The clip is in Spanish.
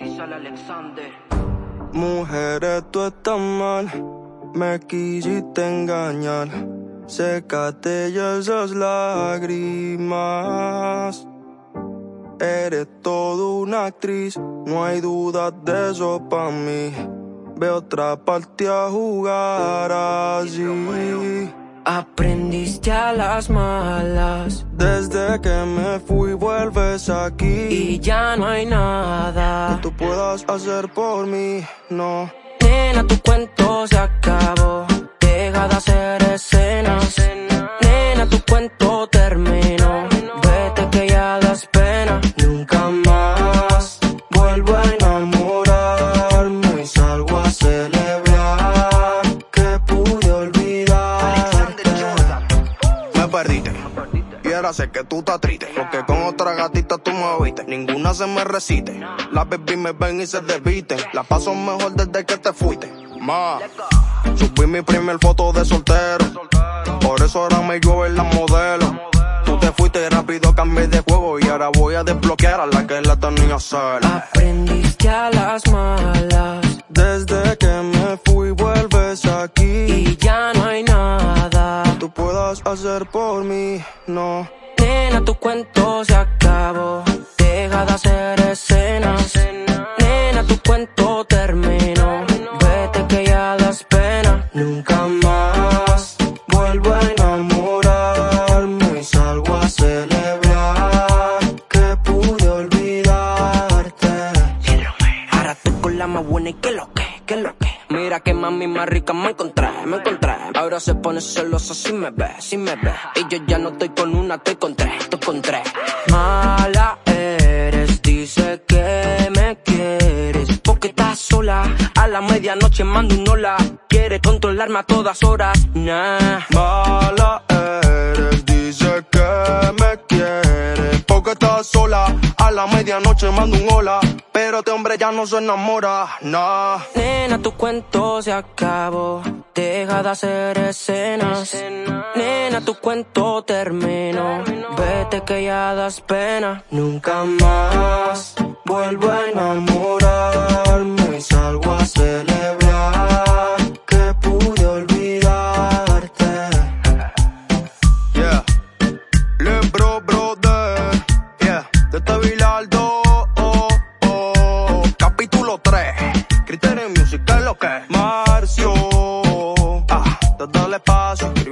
Alexander. Mujeres, tú estás mal, me quisiste engañar. Sécate ya esas lágrimas. Eres toda una actriz, no hay duda de eso para mí. Ve otra parte a jugar así. Aprendiste a las malas. Desde que me fui vuelves aquí. Y ya no hay nada. Que tú puedas hacer por mí, no. Nena, tu cuento se Perdiste. Y ahora sé que tú estás triste. Porque con otra gatita tú me viste. Ninguna se me resiste. Las baby me ven y se desvisten. La paso mejor desde que te fuiste. Ma, subí mi primer foto de soltero. Por eso ahora me llueve la modelo. Tú te fuiste rápido, cambié de juego. Y ahora voy a desbloquear a la que la tenía sola. Aprendiste a las malas. Hacer por mí, no. Nena, tu cuento se acabó. Deja de hacer escenas. Nena, tu cuento terminó. Vete que ya das pena. Nunca más vuelvo a enamorarme y salgo a celebrar que pude olvidarte. Ahora estoy con la más buena y que lo que, que lo que. Mira que mami más rica me encontré, me encontré. Ahora se pone celosa si me ve, si me ve. Y yo ya no estoy con una, estoy con tres, estoy con tres. Mala eres, dice que me quieres. Porque estás sola, a la medianoche mando un hola. Quieres controlarme a todas horas, nah. Mala eres, dice que me quiere. Porque estás sola, la medianoche mando un hola. Pero este hombre ya no se enamora, nah. Nena, tu cuento se acabó. Deja de hacer escenas. Nena, tu cuento terminó. Vete que ya das pena. Nunca más vuelvo a enamorarme que? Marcio.